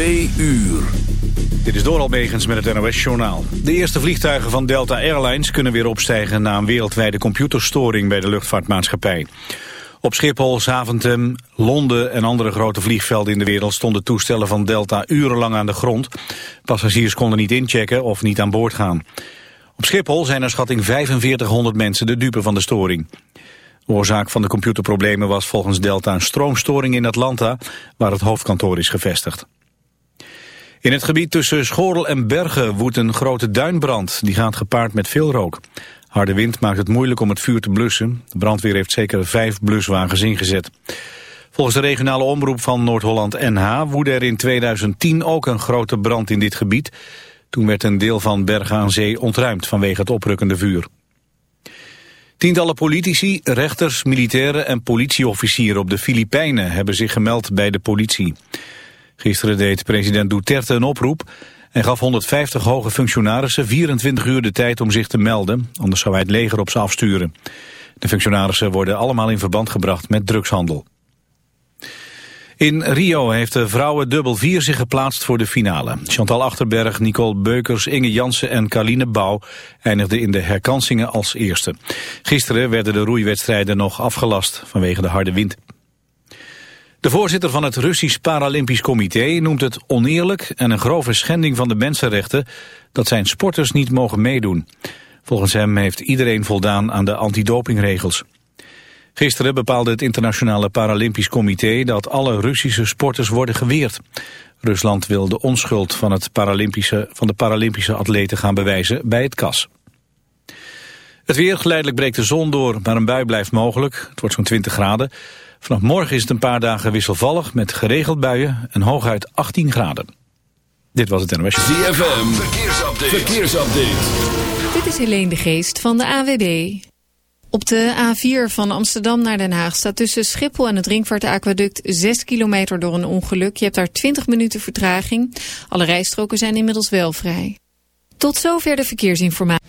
Twee uur. Dit is Doral Megens met het NOS-journaal. De eerste vliegtuigen van Delta Airlines kunnen weer opstijgen... na een wereldwijde computerstoring bij de luchtvaartmaatschappij. Op Schiphol, Zaventem, Londen en andere grote vliegvelden in de wereld... stonden toestellen van Delta urenlang aan de grond. Passagiers konden niet inchecken of niet aan boord gaan. Op Schiphol zijn er schatting 4500 mensen de dupe van de storing. Oorzaak van de computerproblemen was volgens Delta een stroomstoring in Atlanta, waar het hoofdkantoor is gevestigd. In het gebied tussen Schorel en Bergen woedt een grote duinbrand. Die gaat gepaard met veel rook. Harde wind maakt het moeilijk om het vuur te blussen. De brandweer heeft zeker vijf bluswagens ingezet. Volgens de regionale omroep van Noord-Holland NH woedde er in 2010 ook een grote brand in dit gebied. Toen werd een deel van Bergen aan Zee ontruimd vanwege het oprukkende vuur. Tientallen politici, rechters, militairen en politieofficieren op de Filipijnen hebben zich gemeld bij de politie. Gisteren deed president Duterte een oproep en gaf 150 hoge functionarissen 24 uur de tijd om zich te melden, anders zou hij het leger op ze afsturen. De functionarissen worden allemaal in verband gebracht met drugshandel. In Rio heeft de vrouwen dubbel vier zich geplaatst voor de finale. Chantal Achterberg, Nicole Beukers, Inge Jansen en Carline Bouw eindigden in de herkansingen als eerste. Gisteren werden de roeiwedstrijden nog afgelast vanwege de harde wind. De voorzitter van het Russisch Paralympisch Comité noemt het oneerlijk en een grove schending van de mensenrechten dat zijn sporters niet mogen meedoen. Volgens hem heeft iedereen voldaan aan de antidopingregels. Gisteren bepaalde het Internationale Paralympisch Comité dat alle Russische sporters worden geweerd. Rusland wil de onschuld van, het Paralympische, van de Paralympische atleten gaan bewijzen bij het KAS. Het weer, geleidelijk breekt de zon door, maar een bui blijft mogelijk. Het wordt zo'n 20 graden. Vanaf morgen is het een paar dagen wisselvallig met geregeld buien en hooguit 18 graden. Dit was het NOS. ZFM, verkeersupdate. verkeersupdate. Dit is Helene de Geest van de AWB. Op de A4 van Amsterdam naar Den Haag staat tussen Schiphol en het Ringvaartaquaduct 6 kilometer door een ongeluk. Je hebt daar 20 minuten vertraging. Alle rijstroken zijn inmiddels wel vrij. Tot zover de verkeersinformatie.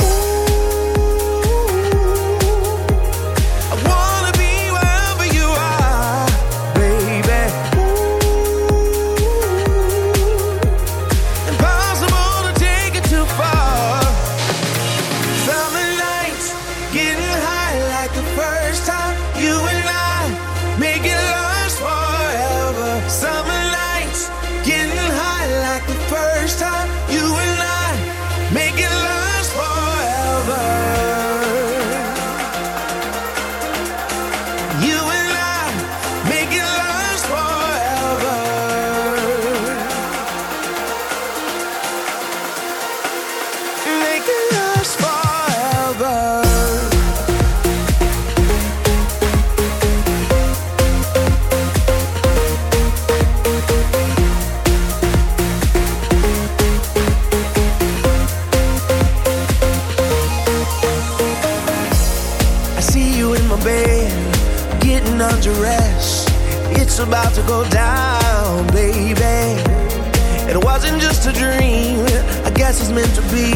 Meant to be.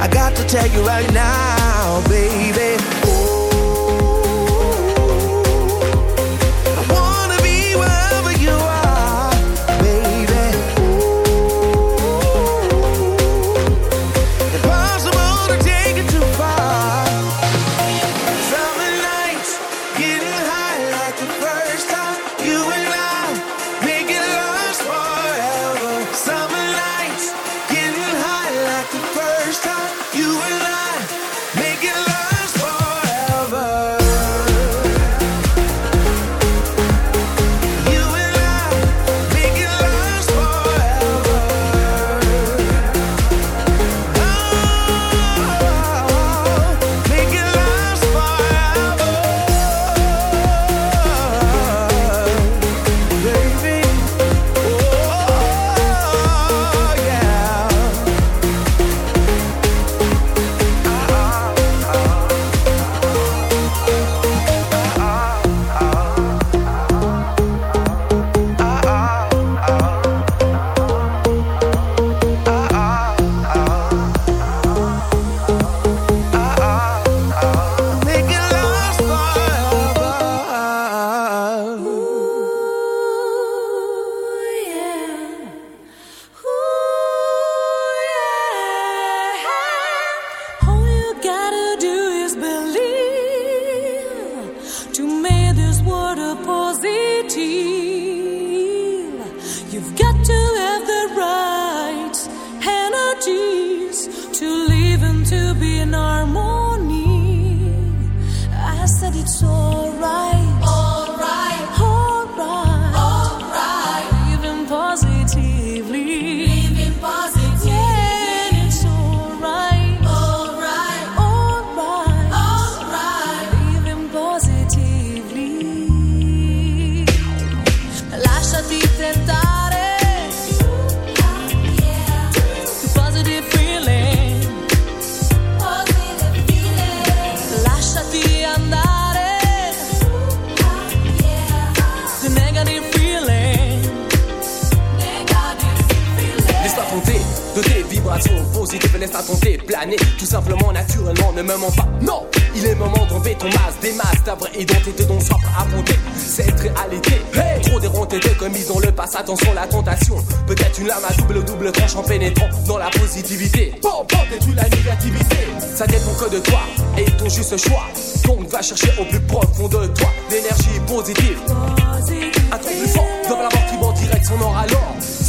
I got to tell you right now, baby. Tes vibrations positives, laisse-toi tenter, planer, tout simplement, naturellement, ne me mens pas. Non, il est moment d'enlever ton masque, des masques, ta vraie identité dont prêt à affronter cette réalité. Hey Trop déronté de commis dans le passé, attention la tentation. Peut-être une lame à double double tranche en pénétrant dans la positivité. Bon, bon, détruis la négativité. Ça dépend que de toi et ton juste choix. Donc va chercher au plus profond de toi l'énergie positive. Un truc plus fort, dans la mort qui va en direction nord alors.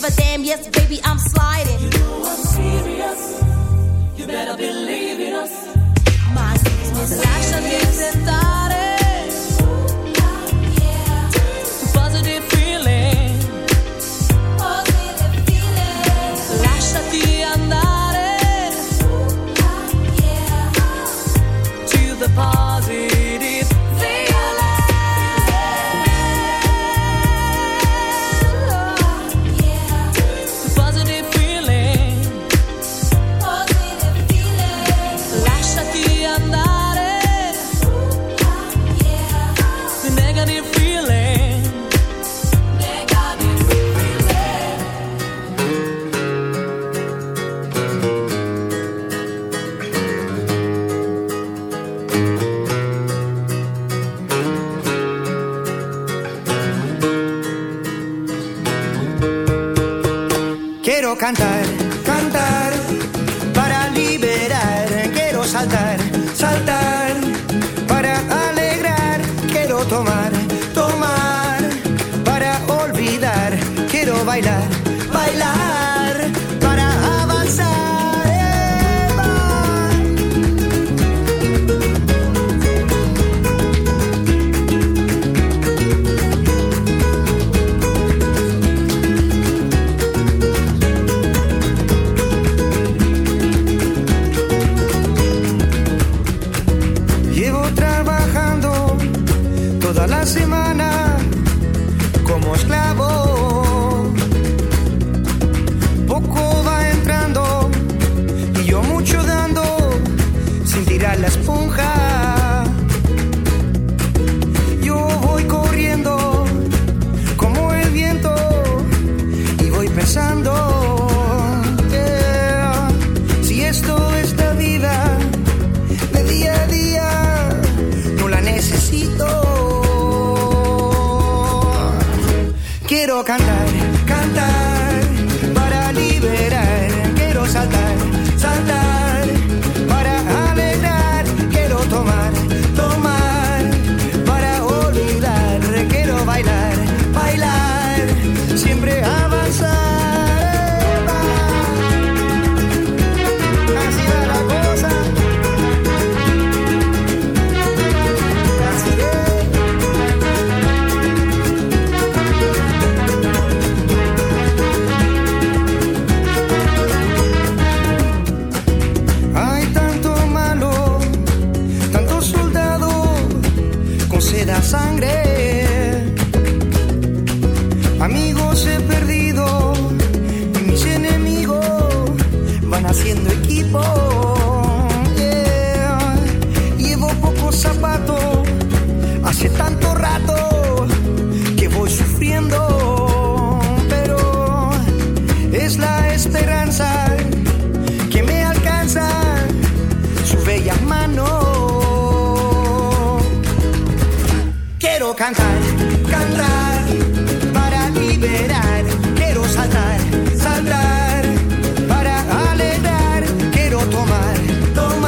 give a damn. Yes, baby, I'm sliding. You know I'm serious. You better believe in us. My Lasciati sentare. Positive feeling. Lasciati andare. Cantar toma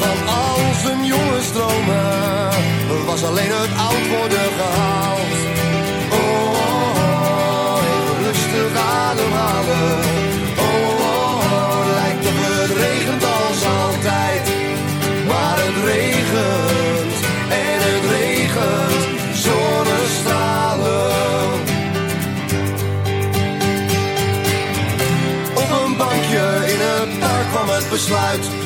van al zijn jonge stromen was alleen het oud worden gehaald. Oh, oh, oh rustig ademhalen. Oh, oh, oh, lijkt op het regent als altijd. Maar het regent en het regent zonnestralen. Op een bankje in het park kwam het besluit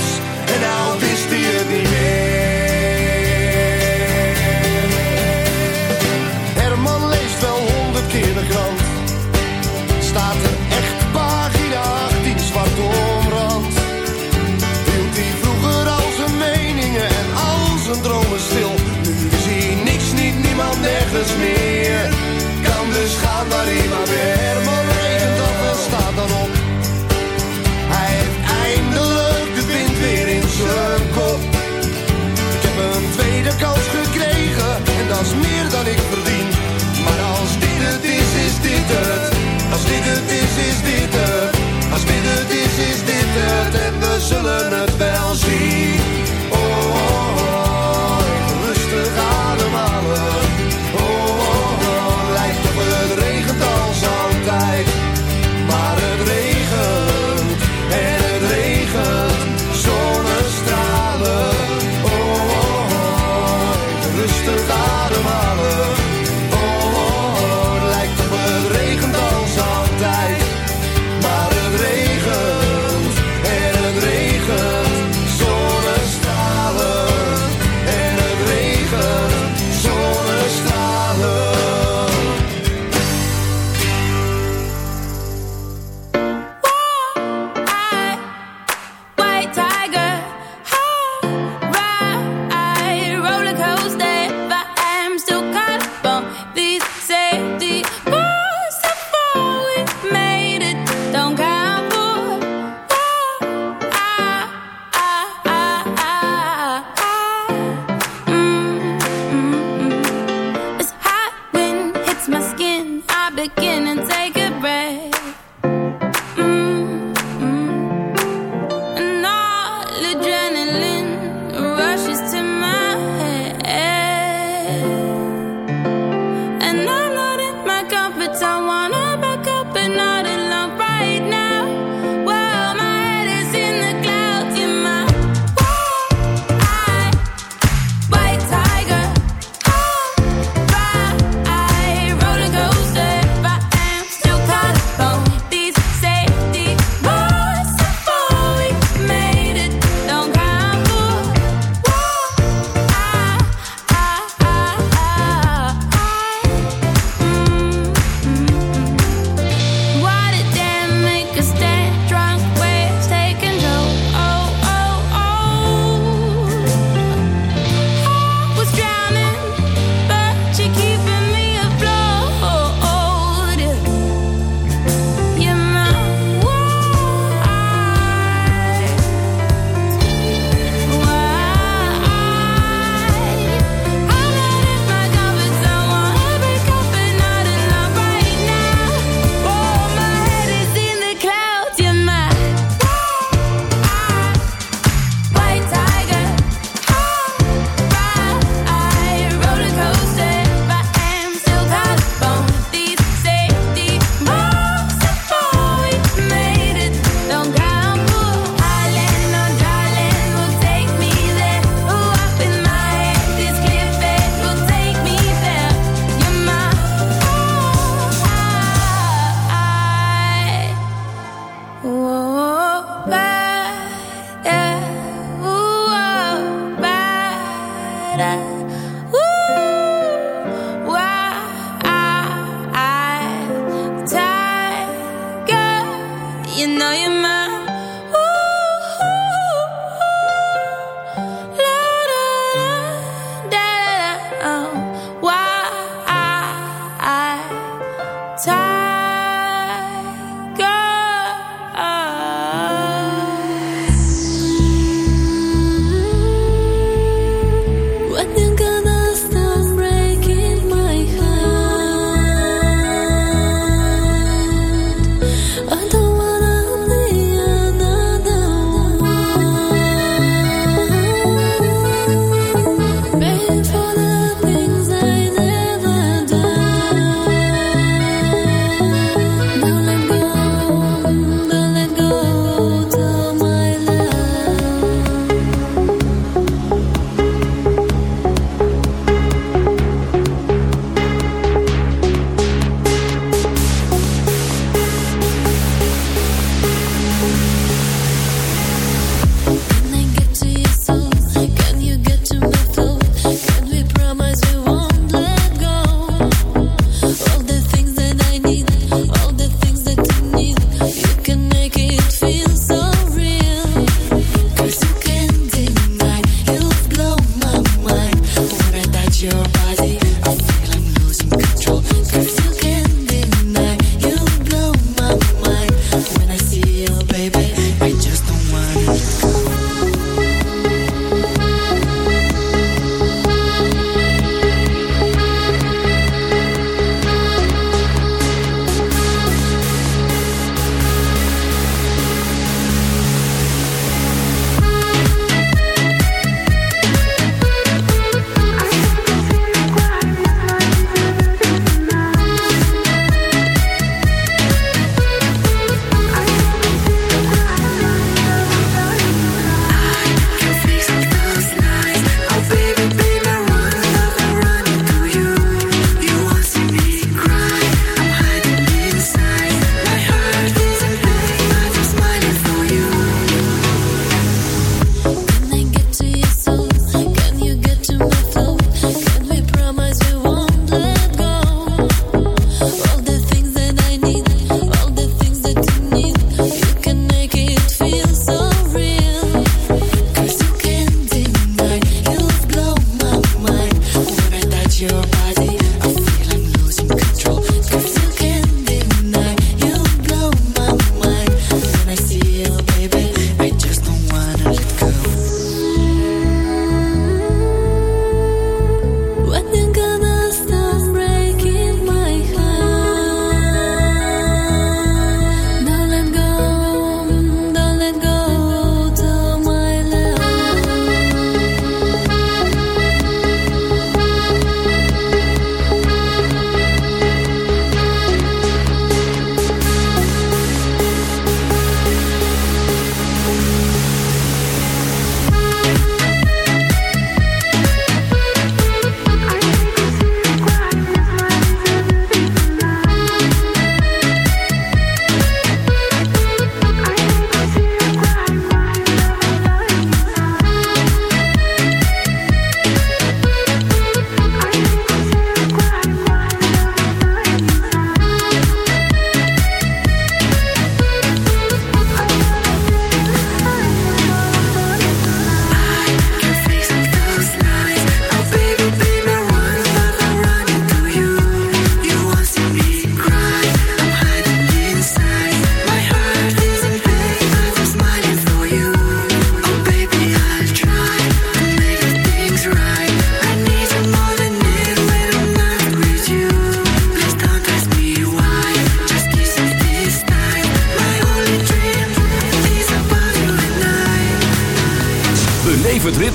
arriva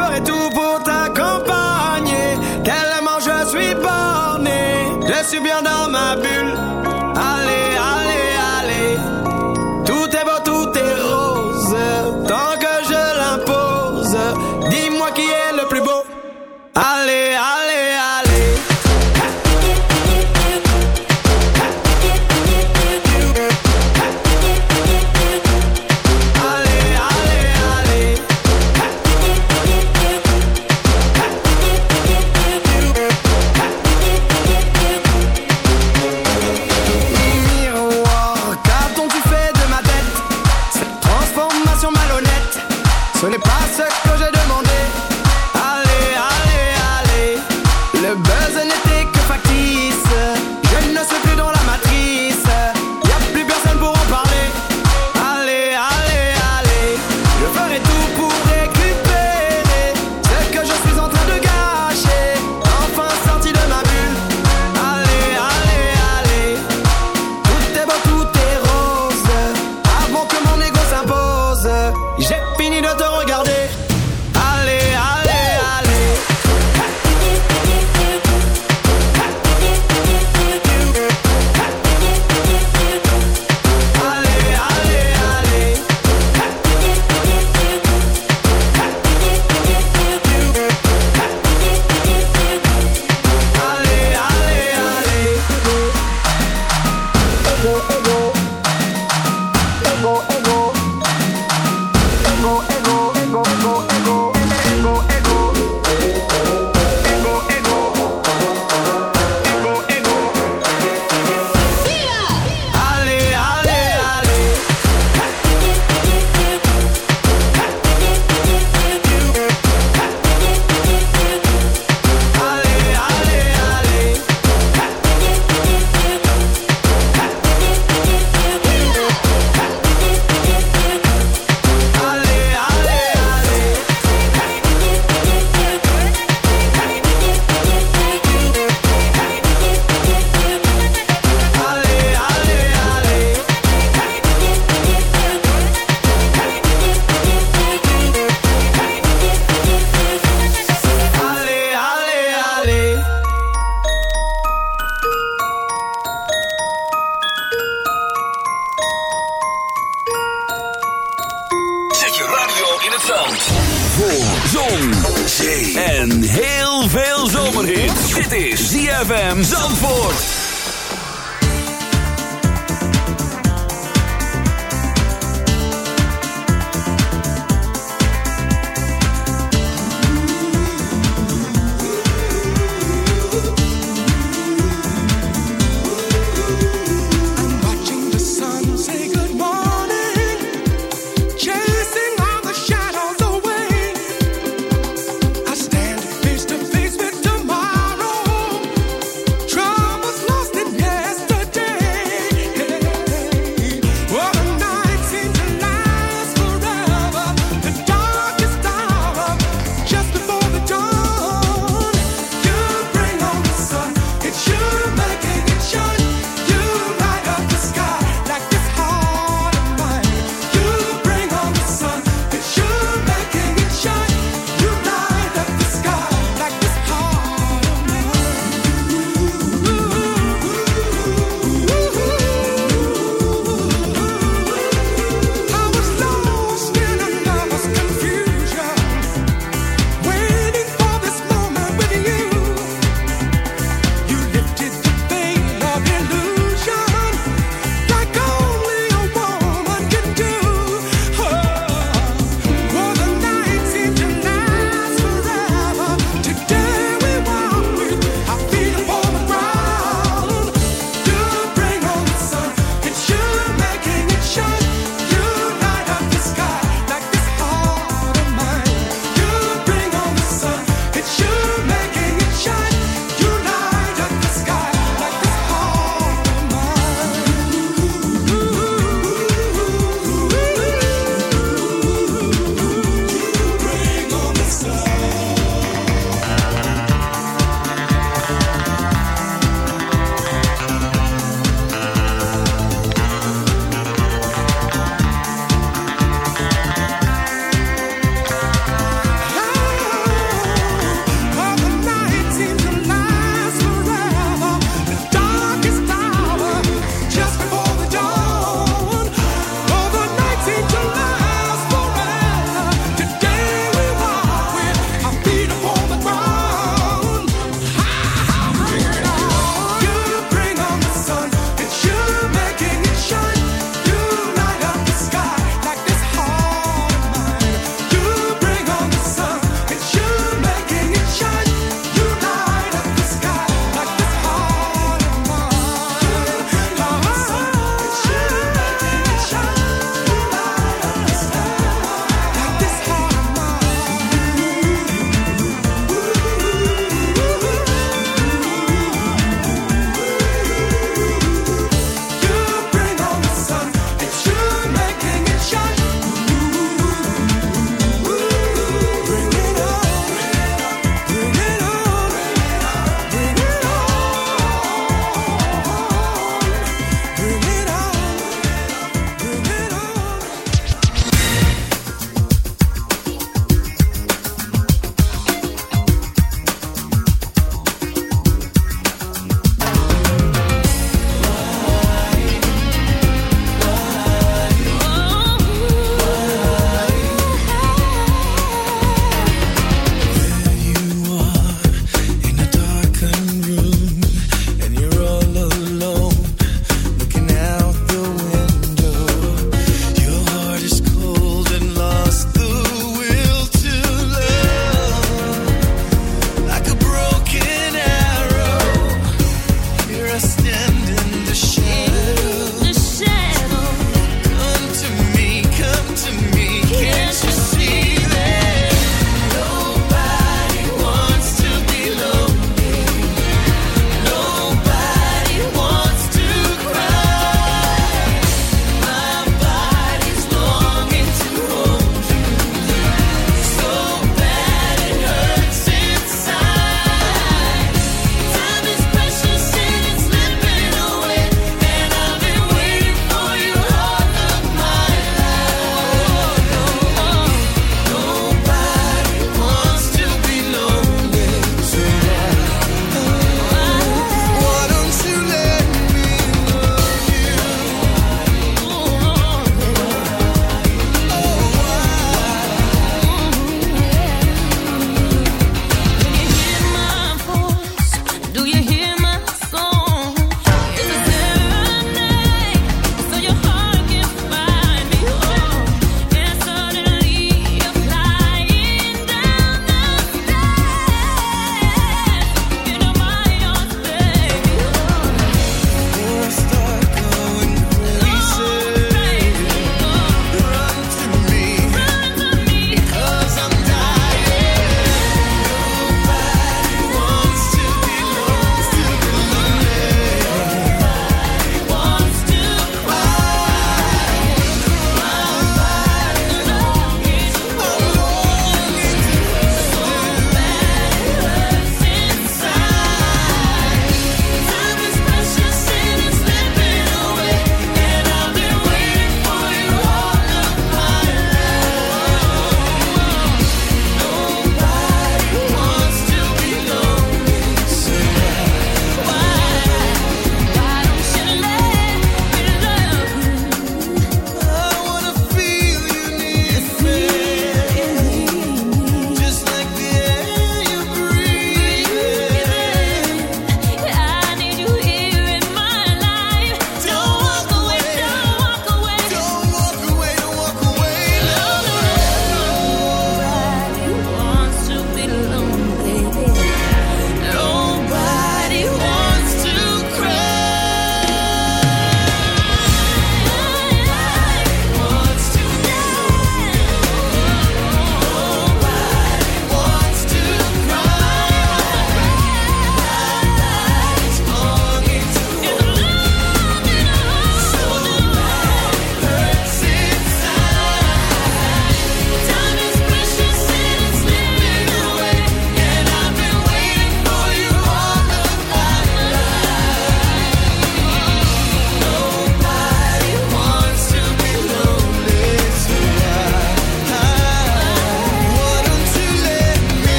ferai tout pour